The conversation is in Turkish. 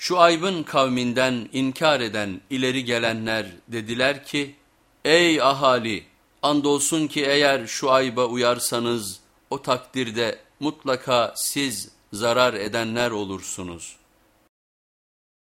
Şuayb'ın kavminden inkar eden ileri gelenler dediler ki, Ey ahali! Andolsun ki eğer Şuayb'a uyarsanız o takdirde mutlaka siz zarar edenler olursunuz.''